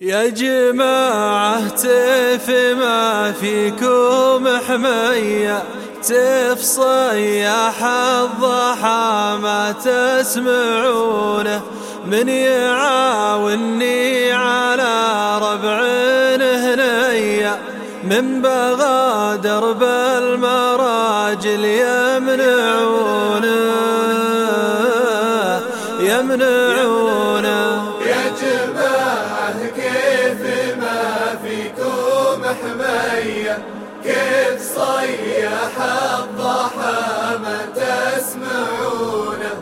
يا جماعة تف ما فيكم حمية تف صياح الضحى ما تسمعونه. من يعاوني على ربع هنية. من بغى درب المراجل يمنعونه. يمنعونه. صيح الضحى ما تسمعونه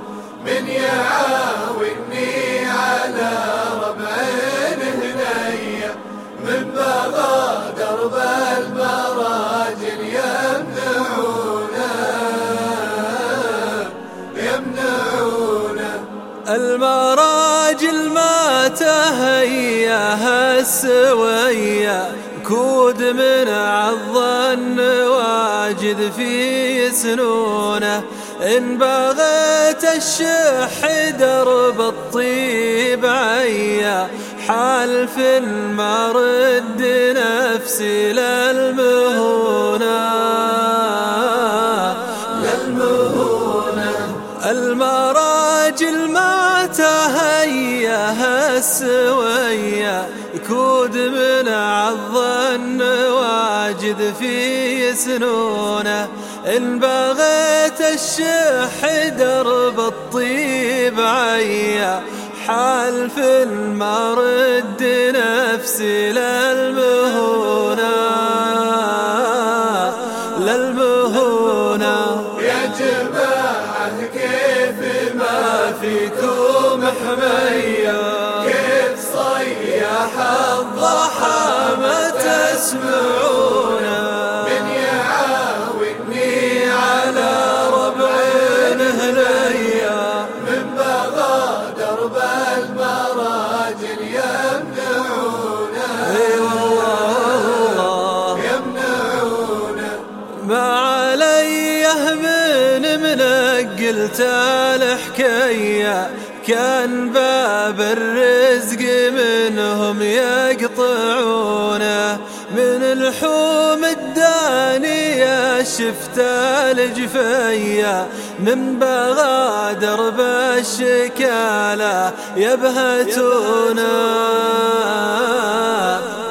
من يعاوني على ربع هنية من بغى درب المراجل يمنعونه يمنعونه المراجل ما تهيأ السوية كود من عظن واجد في سنونه. إن بغيت الشح درب الطيب عيا. حالف ما رد نفسي للمهونة. للمهونة. المراجل السوية كود من عظن واجد في سنونه. إن بغيت الشح درب الطيب عيا. حالف ما رد نفسي للمهونة. للمهونة. يا جماعة كيف ما فيكم؟ تسمعونه من يعاوني على ربع هنية من بغى درب المراجل يمنعونه إي والله. يمنعونه ما عليه من منقلت الحكاية كان باب الرزق منهم يقطعونه. من الحوم الدانية شفت الجفية. من بغادر بالشكالة يبهتونه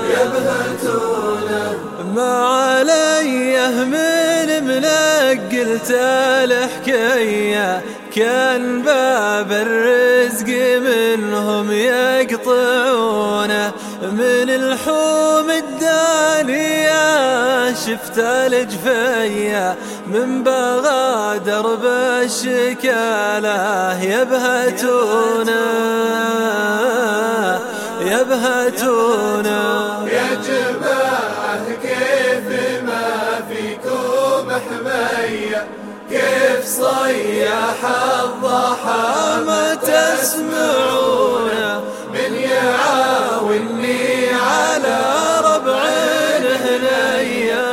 يبهتونه ما عليه من منقلت الحكاية كان باب الرزق منهم يقطعونه. من الحوم الدانية شفت الجفية من بغادر بالشكالة يبهتونه. يبهتونه. يا جماعة كيف حمية كيف صيح الضحى ما تسمعونه من يعاوني على ربع هنية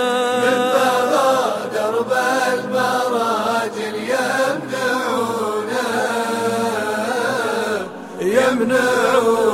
من بغى درب المراجل يمنعونه يمنعونه